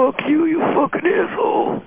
fuck you, you fucking asshole.